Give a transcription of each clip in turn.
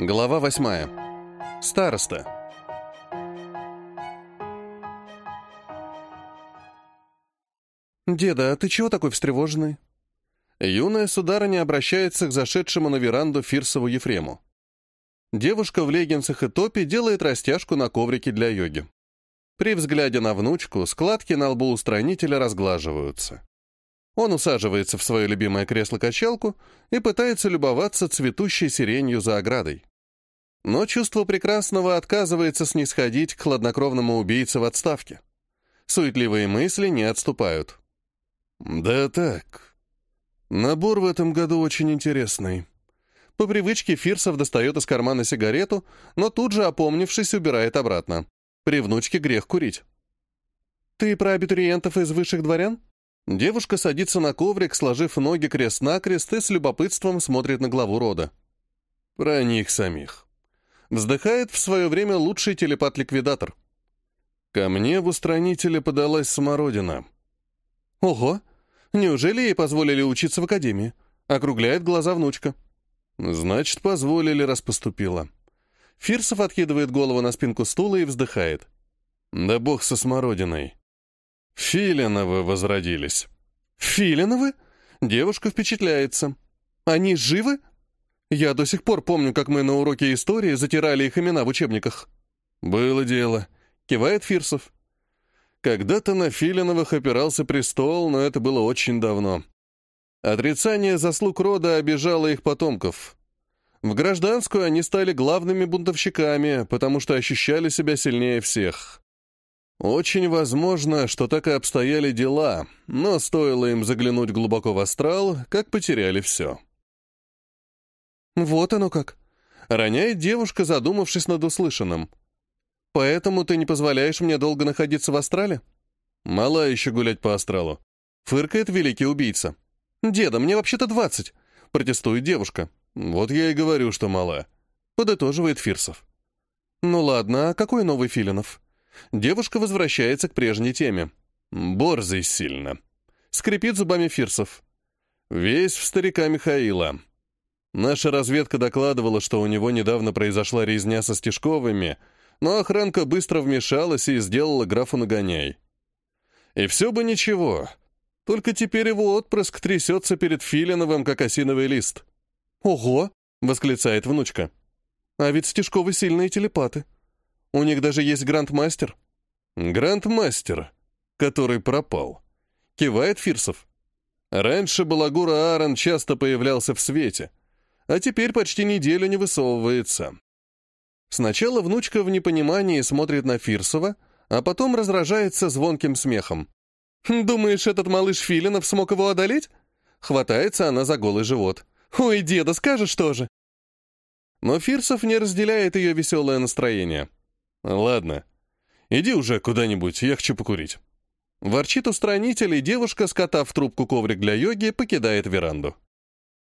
Глава восьмая. Староста. «Деда, а ты чего такой встревоженный?» Юная сударыня обращается к зашедшему на веранду Фирсову Ефрему. Девушка в леггинсах и топе делает растяжку на коврике для йоги. При взгляде на внучку складки на лбу устранителя разглаживаются. Он усаживается в свое любимое кресло-качалку и пытается любоваться цветущей сиренью за оградой. Но чувство прекрасного отказывается снисходить к хладнокровному убийце в отставке. Суетливые мысли не отступают. «Да так. Набор в этом году очень интересный». По привычке Фирсов достает из кармана сигарету, но тут же, опомнившись, убирает обратно. При внучке грех курить. «Ты про абитуриентов из высших дворян?» Девушка садится на коврик, сложив ноги крест-накрест и с любопытством смотрит на главу рода. «Про них самих». Вздыхает в свое время лучший телепат-ликвидатор. Ко мне в устранителе подалась смородина. Ого! Неужели ей позволили учиться в академии? Округляет глаза внучка. Значит, позволили, раз поступила. Фирсов откидывает голову на спинку стула и вздыхает. Да бог со смородиной. Филиновы возродились. Филиновы? Девушка впечатляется. Они живы? Я до сих пор помню, как мы на уроке истории затирали их имена в учебниках. Было дело. Кивает Фирсов. Когда-то на Филиновых опирался престол, но это было очень давно. Отрицание заслуг рода обижало их потомков. В гражданскую они стали главными бунтовщиками, потому что ощущали себя сильнее всех. Очень возможно, что так и обстояли дела, но стоило им заглянуть глубоко в астрал, как потеряли все. «Вот оно как!» — роняет девушка, задумавшись над услышанным. «Поэтому ты не позволяешь мне долго находиться в астрале?» «Мала еще гулять по астралу», — фыркает великий убийца. «Деда, мне вообще-то двадцать», — протестует девушка. «Вот я и говорю, что мала», — подытоживает Фирсов. «Ну ладно, а какой новый Филинов?» Девушка возвращается к прежней теме. «Борзый сильно», — скрипит зубами Фирсов. «Весь в старика Михаила. Наша разведка докладывала, что у него недавно произошла резня со Стешковыми, но охранка быстро вмешалась и сделала графу нагоняй. И все бы ничего, только теперь его отпрыск трясется перед Филиновым, как осиновый лист. «Ого!» — восклицает внучка. «А ведь Стешковы сильные телепаты. У них даже есть грандмастер». «Грандмастер, который пропал», — кивает Фирсов. «Раньше Балагура Аарон часто появлялся в свете, а теперь почти неделю не высовывается». Сначала внучка в непонимании смотрит на Фирсова, а потом разражается звонким смехом. «Думаешь, этот малыш Филинов смог его одолеть?» Хватается она за голый живот. «Ой, деда, скажешь тоже!» Но Фирсов не разделяет ее веселое настроение. «Ладно, иди уже куда-нибудь, я хочу покурить». Ворчит устранитель, и девушка, скотав трубку коврик для йоги, покидает веранду.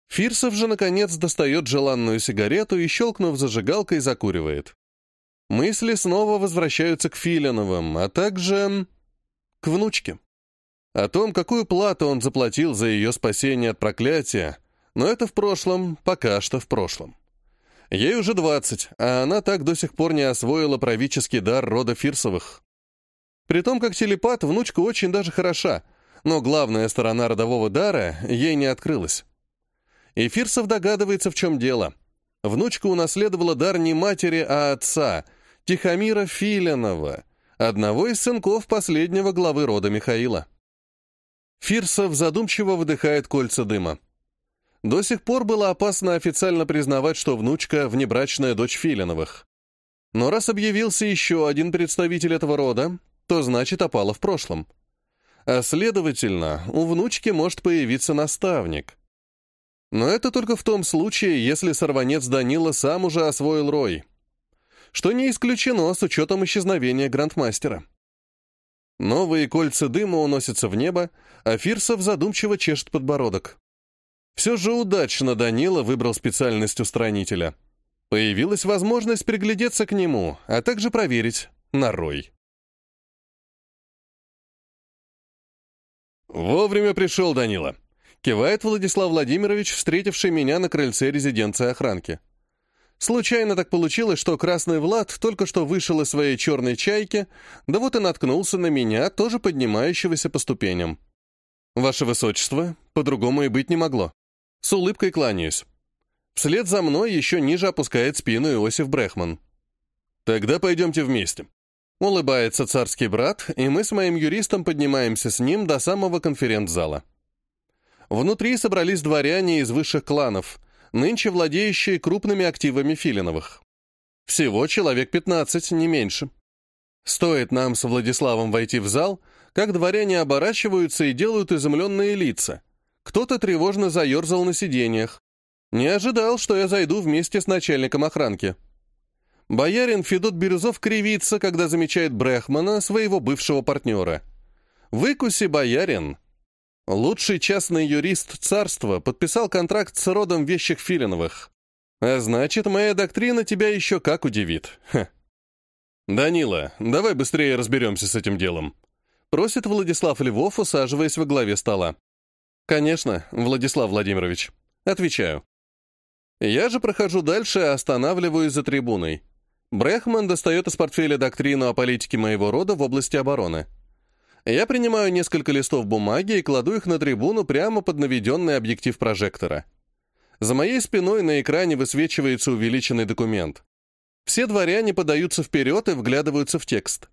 Фирсов же, наконец, достает желанную сигарету и, щелкнув зажигалкой, закуривает. Мысли снова возвращаются к Филиновым, а также к внучке. О том, какую плату он заплатил за ее спасение от проклятия, но это в прошлом, пока что в прошлом. Ей уже двадцать, а она так до сих пор не освоила правительский дар рода Фирсовых. При том, как телепат, внучка очень даже хороша, но главная сторона родового дара ей не открылась. И догадывается, в чем дело. Внучка унаследовала дар не матери, а отца, Тихомира Филинова, одного из сынков последнего главы рода Михаила. Фирсов задумчиво выдыхает кольца дыма. До сих пор было опасно официально признавать, что внучка — внебрачная дочь Филиновых. Но раз объявился еще один представитель этого рода, то значит опало в прошлом. А следовательно, у внучки может появиться наставник. Но это только в том случае, если сорванец Данила сам уже освоил рой. Что не исключено с учетом исчезновения грандмастера. Новые кольца дыма уносятся в небо, а Фирсов задумчиво чешет подбородок. Все же удачно Данила выбрал специальность устранителя. Появилась возможность приглядеться к нему, а также проверить на рой. «Вовремя пришел Данила», — кивает Владислав Владимирович, встретивший меня на крыльце резиденции охранки. Случайно так получилось, что Красный Влад только что вышел из своей черной чайки, да вот и наткнулся на меня, тоже поднимающегося по ступеням. «Ваше Высочество, по-другому и быть не могло. С улыбкой кланяюсь. Вслед за мной еще ниже опускает спину Иосиф Брехман. «Тогда пойдемте вместе». Улыбается царский брат, и мы с моим юристом поднимаемся с ним до самого конференц-зала. Внутри собрались дворяне из высших кланов, нынче владеющие крупными активами Филиновых. Всего человек 15, не меньше. Стоит нам с Владиславом войти в зал, как дворяне оборачиваются и делают изумленные лица. Кто-то тревожно заерзал на сиденьях, не ожидал, что я зайду вместе с начальником охранки. Боярин Федот Бирюзов кривится, когда замечает Брехмана, своего бывшего партнера. «Выкуси, боярин!» Лучший частный юрист царства подписал контракт с родом вещих Филиновых. А значит, моя доктрина тебя еще как удивит. Ха. «Данила, давай быстрее разберемся с этим делом», — просит Владислав Львов, усаживаясь во главе стола. «Конечно, Владислав Владимирович». Отвечаю. Я же прохожу дальше и останавливаюсь за трибуной. Брехман достает из портфеля доктрину о политике моего рода в области обороны. Я принимаю несколько листов бумаги и кладу их на трибуну прямо под наведенный объектив прожектора. За моей спиной на экране высвечивается увеличенный документ. Все дворяне подаются вперед и вглядываются в текст.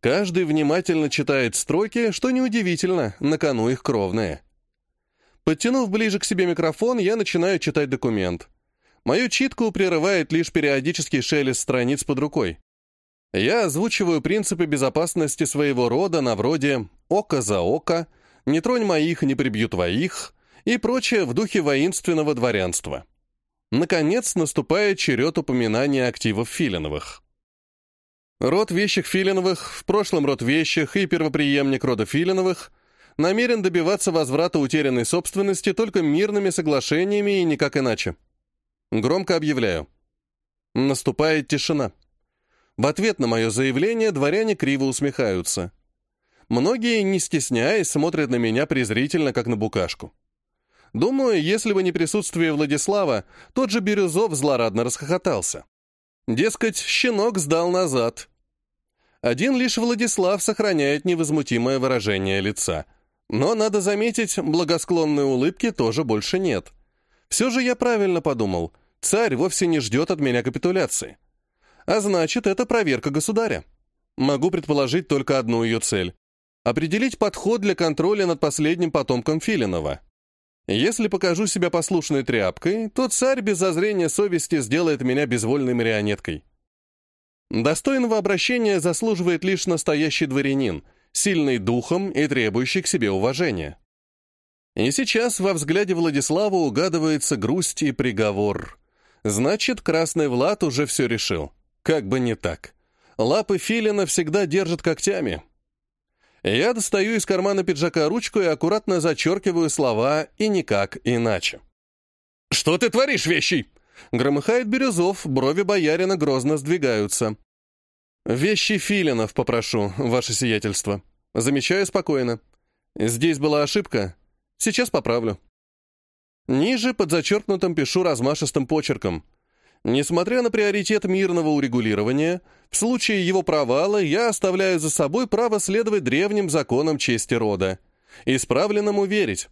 Каждый внимательно читает строки, что неудивительно, на кону их кровные. Подтянув ближе к себе микрофон, я начинаю читать документ. Мою читку прерывает лишь периодический шелест страниц под рукой. Я озвучиваю принципы безопасности своего рода на вроде «око за око», «не тронь моих, не прибью твоих» и прочее в духе воинственного дворянства. Наконец наступает черед упоминания активов Филиновых. Род вещих Филиновых, в прошлом род вещих и первоприемник рода Филиновых намерен добиваться возврата утерянной собственности только мирными соглашениями и никак иначе. Громко объявляю. Наступает тишина. В ответ на мое заявление дворяне криво усмехаются. Многие, не стесняясь, смотрят на меня презрительно, как на букашку. Думаю, если бы не присутствие Владислава, тот же Бирюзов злорадно расхохотался. Дескать, щенок сдал назад. Один лишь Владислав сохраняет невозмутимое выражение лица. Но, надо заметить, благосклонной улыбки тоже больше нет. Все же я правильно подумал. Царь вовсе не ждет от меня капитуляции. А значит, это проверка государя. Могу предположить только одну ее цель — определить подход для контроля над последним потомком Филинова. Если покажу себя послушной тряпкой, то царь без зазрения совести сделает меня безвольной марионеткой. Достойного обращения заслуживает лишь настоящий дворянин, сильный духом и требующий к себе уважения. И сейчас во взгляде Владислава угадывается грусть и приговор. Значит, Красный Влад уже все решил. Как бы не так. Лапы филина всегда держат когтями. Я достаю из кармана пиджака ручку и аккуратно зачеркиваю слова и никак иначе. «Что ты творишь, вещи?» Громыхает Бирюзов, брови боярина грозно сдвигаются. «Вещи филинов попрошу, ваше сиятельство». Замечаю спокойно. Здесь была ошибка, Сейчас поправлю. Ниже под зачеркнутым пишу размашистым почерком. Несмотря на приоритет мирного урегулирования, в случае его провала я оставляю за собой право следовать древним законам чести рода. Исправленному верить.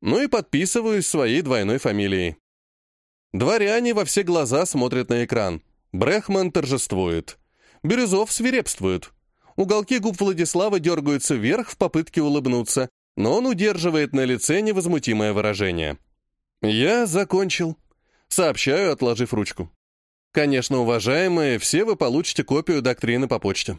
Ну и подписываюсь своей двойной фамилией. Дворяне во все глаза смотрят на экран. Брехман торжествует. Бирюзов свирепствует. Уголки губ Владислава дергаются вверх в попытке улыбнуться, но он удерживает на лице невозмутимое выражение. «Я закончил», — сообщаю, отложив ручку. «Конечно, уважаемые, все вы получите копию доктрины по почте».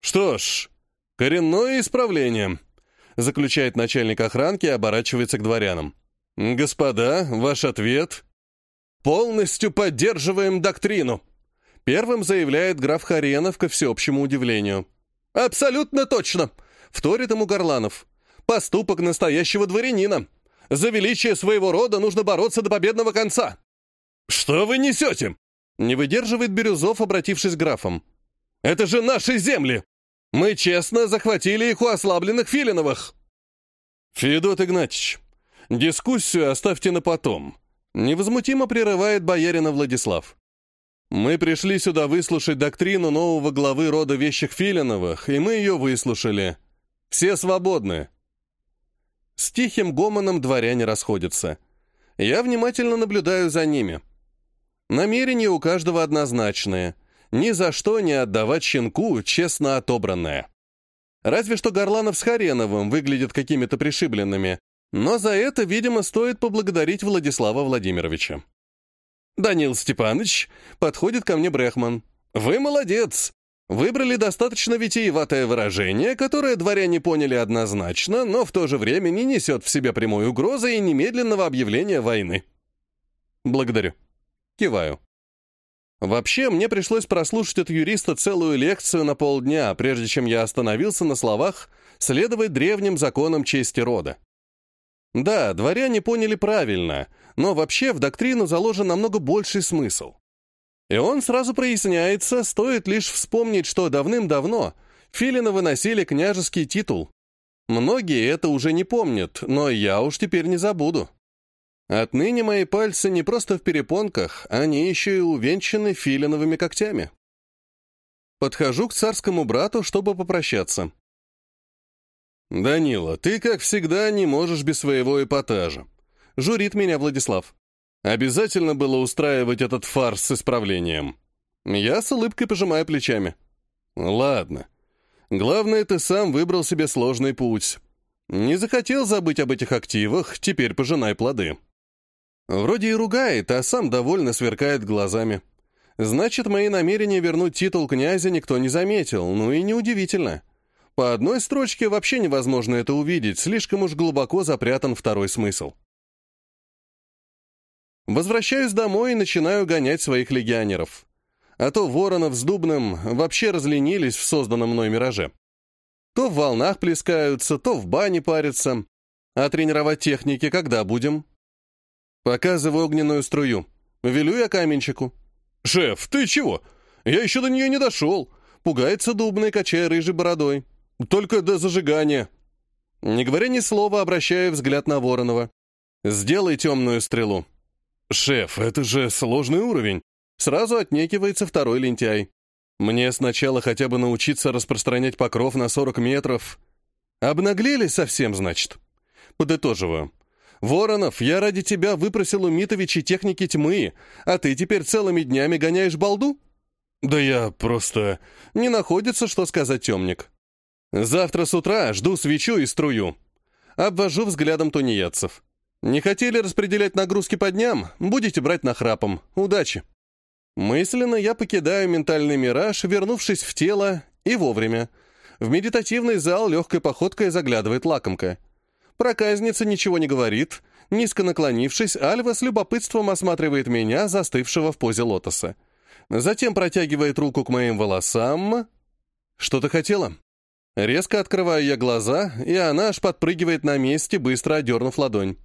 «Что ж, коренное исправление», — заключает начальник охранки и оборачивается к дворянам. «Господа, ваш ответ?» «Полностью поддерживаем доктрину», — первым заявляет граф Харенов ко всеобщему удивлению. «Абсолютно точно», Вторит ему Горланов. «Поступок настоящего дворянина. За величие своего рода нужно бороться до победного конца». «Что вы несете?» Не выдерживает Бирюзов, обратившись к графам. «Это же наши земли! Мы честно захватили их у ослабленных Филиновых!» «Федот Игнатьевич, дискуссию оставьте на потом. Невозмутимо прерывает боярина Владислав. Мы пришли сюда выслушать доктрину нового главы рода вещих Филиновых, и мы ее выслушали. Все свободны. С тихим гомоном дворяне расходятся. Я внимательно наблюдаю за ними. Намерения у каждого однозначные. Ни за что не отдавать щенку честно отобранное. Разве что Горланов с Хареновым выглядят какими-то пришибленными, но за это, видимо, стоит поблагодарить Владислава Владимировича. «Данил Степанович», — подходит ко мне Брехман. «Вы молодец. Выбрали достаточно витиеватое выражение, которое дворяне поняли однозначно, но в то же время не несет в себе прямой угрозы и немедленного объявления войны». «Благодарю». Киваю. Вообще, мне пришлось прослушать от юриста целую лекцию на полдня, прежде чем я остановился на словах «следовать древним законам чести рода». Да, дворяне поняли правильно, но вообще в доктрину заложен намного больший смысл. И он сразу проясняется, стоит лишь вспомнить, что давным-давно Филина выносили княжеский титул. Многие это уже не помнят, но я уж теперь не забуду. Отныне мои пальцы не просто в перепонках, они еще и увенчаны филиновыми когтями. Подхожу к царскому брату, чтобы попрощаться. «Данила, ты, как всегда, не можешь без своего эпатажа», — журит меня Владислав. «Обязательно было устраивать этот фарс с исправлением». Я с улыбкой пожимаю плечами. «Ладно. Главное, ты сам выбрал себе сложный путь. Не захотел забыть об этих активах, теперь пожинай плоды». Вроде и ругает, а сам довольно сверкает глазами. Значит, мои намерения вернуть титул князя никто не заметил, ну и неудивительно. По одной строчке вообще невозможно это увидеть, слишком уж глубоко запрятан второй смысл. Возвращаюсь домой и начинаю гонять своих легионеров. А то Воронов с Дубным вообще разленились в созданном мной мираже. То в волнах плескаются, то в бане парятся. А тренировать техники когда будем? Показываю огненную струю. Велю я каменщику. «Шеф, ты чего? Я еще до нее не дошел!» Пугается Дубный, качая рыжей бородой. Только до зажигания. Не говоря ни слова, обращаю взгляд на Воронова. Сделай темную стрелу. Шеф, это же сложный уровень. Сразу отнекивается второй лентяй. Мне сначала хотя бы научиться распространять покров на 40 метров. Обнаглели совсем, значит. Подытоживаю. Воронов, я ради тебя выпросил у Митовича техники тьмы, а ты теперь целыми днями гоняешь балду? Да я просто... Не находится, что сказать темник. Завтра с утра жду свечу и струю. Обвожу взглядом тунеядцев. Не хотели распределять нагрузки по дням? Будете брать нахрапом. Удачи. Мысленно я покидаю ментальный мираж, вернувшись в тело, и вовремя. В медитативный зал легкой походкой заглядывает лакомка. Проказница ничего не говорит. Низко наклонившись, Альва с любопытством осматривает меня, застывшего в позе лотоса. Затем протягивает руку к моим волосам. «Что ты хотела?» Резко открываю я глаза, и она аж подпрыгивает на месте, быстро одернув ладонь.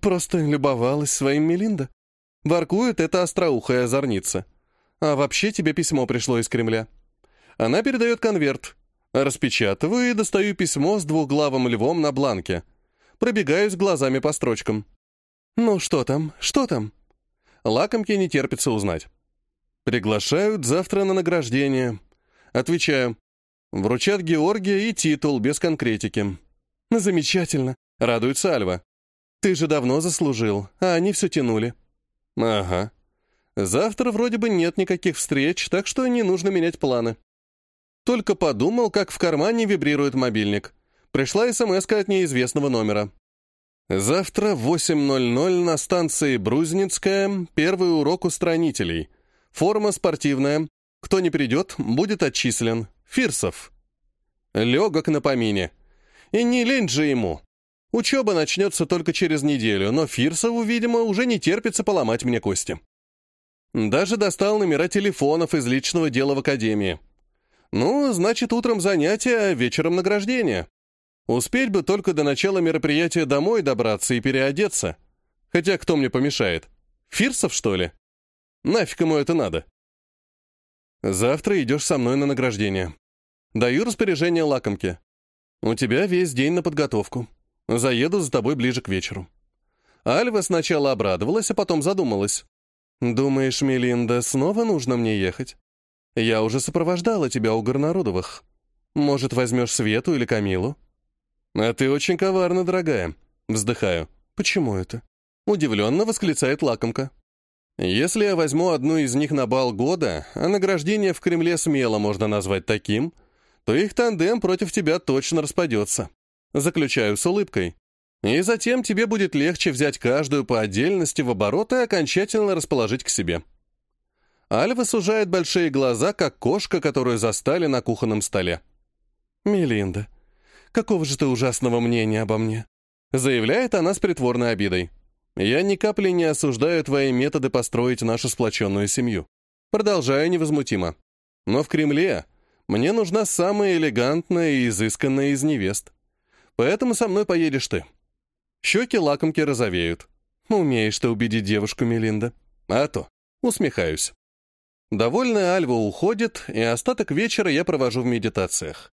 Просто любовалась своим Мелинда. Воркует эта остроухая озорница. А вообще тебе письмо пришло из Кремля. Она передает конверт. Распечатываю и достаю письмо с двухглавым львом на бланке. Пробегаюсь глазами по строчкам. «Ну что там? Что там?» Лакомке не терпится узнать. «Приглашают завтра на награждение». Отвечаю. Вручат Георгия и титул без конкретики. Замечательно, радуется Альва. Ты же давно заслужил, а они все тянули. Ага. Завтра вроде бы нет никаких встреч, так что не нужно менять планы. Только подумал, как в кармане вибрирует мобильник. Пришла смс от неизвестного номера. Завтра в 8.00 на станции Брузницкая первый урок устранителей. Форма спортивная. Кто не придет, будет отчислен. Фирсов. Легок на помине. И не лень же ему. Учеба начнется только через неделю, но Фирсову, видимо, уже не терпится поломать мне кости. Даже достал номера телефонов из личного дела в академии. Ну, значит, утром занятия, а вечером награждение. Успеть бы только до начала мероприятия домой добраться и переодеться. Хотя кто мне помешает? Фирсов, что ли? Нафиг ему это надо? Завтра идешь со мной на награждение. Даю распоряжение лакомке. У тебя весь день на подготовку. Заеду за тобой ближе к вечеру. Альва сначала обрадовалась, а потом задумалась. «Думаешь, Мелинда, снова нужно мне ехать? Я уже сопровождала тебя у Горнарудовых. Может, возьмешь Свету или Камилу?» «А ты очень коварна, дорогая». Вздыхаю. «Почему это?» Удивленно восклицает лакомка. «Если я возьму одну из них на бал года, а награждение в Кремле смело можно назвать таким, то их тандем против тебя точно распадется. Заключаю с улыбкой. И затем тебе будет легче взять каждую по отдельности в оборот и окончательно расположить к себе. Альва сужает большие глаза, как кошка, которую застали на кухонном столе. «Мелинда, какого же ты ужасного мнения обо мне?» Заявляет она с притворной обидой. «Я ни капли не осуждаю твои методы построить нашу сплоченную семью. Продолжаю невозмутимо. Но в Кремле мне нужна самая элегантная и изысканная из невест. Поэтому со мной поедешь ты. Щеки лакомки розовеют. Умеешь ты убедить девушку, Мелинда. А то. Усмехаюсь. Довольная Альва уходит, и остаток вечера я провожу в медитациях.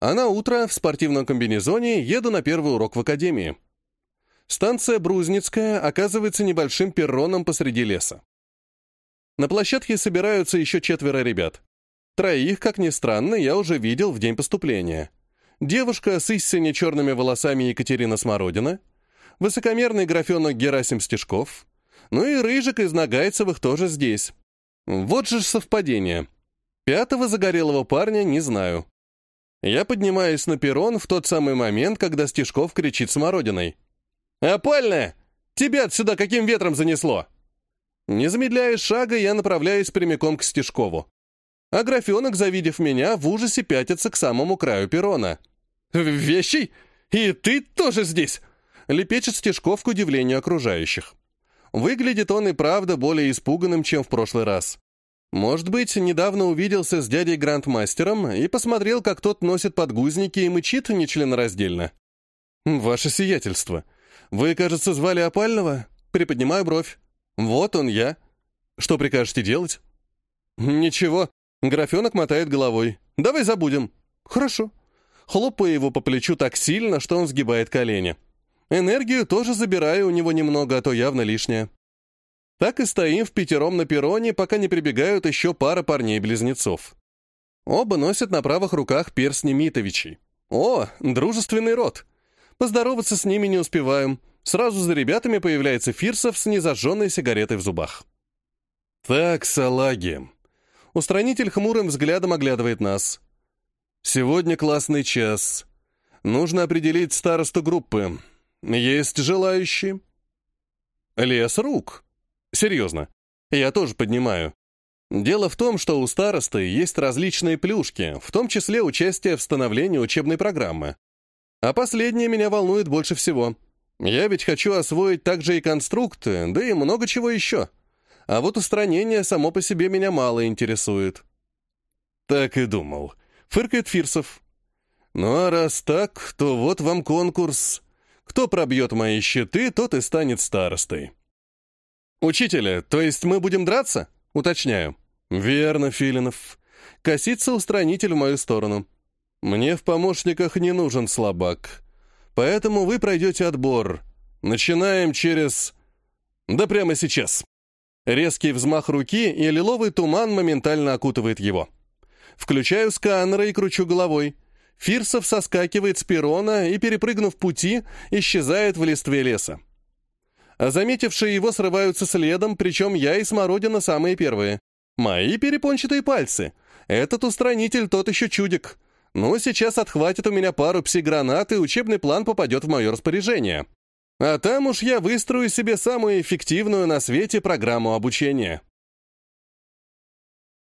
А на утро в спортивном комбинезоне еду на первый урок в академии. Станция Брузницкая оказывается небольшим перроном посреди леса. На площадке собираются еще четверо ребят. Троих, как ни странно, я уже видел в день поступления. Девушка с истинно черными волосами Екатерина Смородина, высокомерный графенок Герасим Стешков, ну и Рыжик из Нагайцевых тоже здесь. Вот же совпадение. Пятого загорелого парня не знаю. Я поднимаюсь на перрон в тот самый момент, когда Стешков кричит Смородиной. «Опальная! Тебя отсюда каким ветром занесло?» Не замедляя шага, я направляюсь прямиком к Стешкову. А графенок, завидев меня, в ужасе пятится к самому краю перрона. «Вещий? И ты тоже здесь?» Лепечет Стешков к удивлению окружающих. Выглядит он и правда более испуганным, чем в прошлый раз. Может быть, недавно увиделся с дядей Грандмастером и посмотрел, как тот носит подгузники и мычит нечленораздельно. «Ваше сиятельство. Вы, кажется, звали Опального?» Приподнимаю бровь. «Вот он я. Что прикажете делать?» «Ничего». Графенок мотает головой. «Давай забудем». «Хорошо». Хлопаю его по плечу так сильно, что он сгибает колени. Энергию тоже забираю у него немного, а то явно лишнее. Так и стоим в пятером на перроне, пока не прибегают еще пара парней-близнецов. Оба носят на правых руках перстни Митовичей. О, дружественный род. Поздороваться с ними не успеваем. Сразу за ребятами появляется Фирсов с незажженной сигаретой в зубах. Так, салаги. Устранитель хмурым взглядом оглядывает нас. Сегодня классный час. Нужно определить старосту группы. Есть желающие? Лес рук. Серьезно. Я тоже поднимаю. Дело в том, что у старосты есть различные плюшки, в том числе участие в становлении учебной программы. А последнее меня волнует больше всего. Я ведь хочу освоить также и конструкты, да и много чего еще. А вот устранение само по себе меня мало интересует. Так и думал. Фыркает Фирсов. Ну а раз так, то вот вам конкурс. Кто пробьет мои щиты, тот и станет старостой. Учителя, то есть мы будем драться? Уточняю. Верно, Филинов. Косится устранитель в мою сторону. Мне в помощниках не нужен слабак. Поэтому вы пройдете отбор. Начинаем через... Да прямо сейчас. Резкий взмах руки, и лиловый туман моментально окутывает его. Включаю сканеры и кручу головой. Фирсов соскакивает с перрона и, перепрыгнув пути, исчезает в листве леса. А заметившие его срываются следом, причем я и Смородина самые первые. Мои перепончатые пальцы. Этот устранитель тот еще чудик. Ну, сейчас отхватит у меня пару пси-гранат, и учебный план попадет в мое распоряжение. А там уж я выстрою себе самую эффективную на свете программу обучения.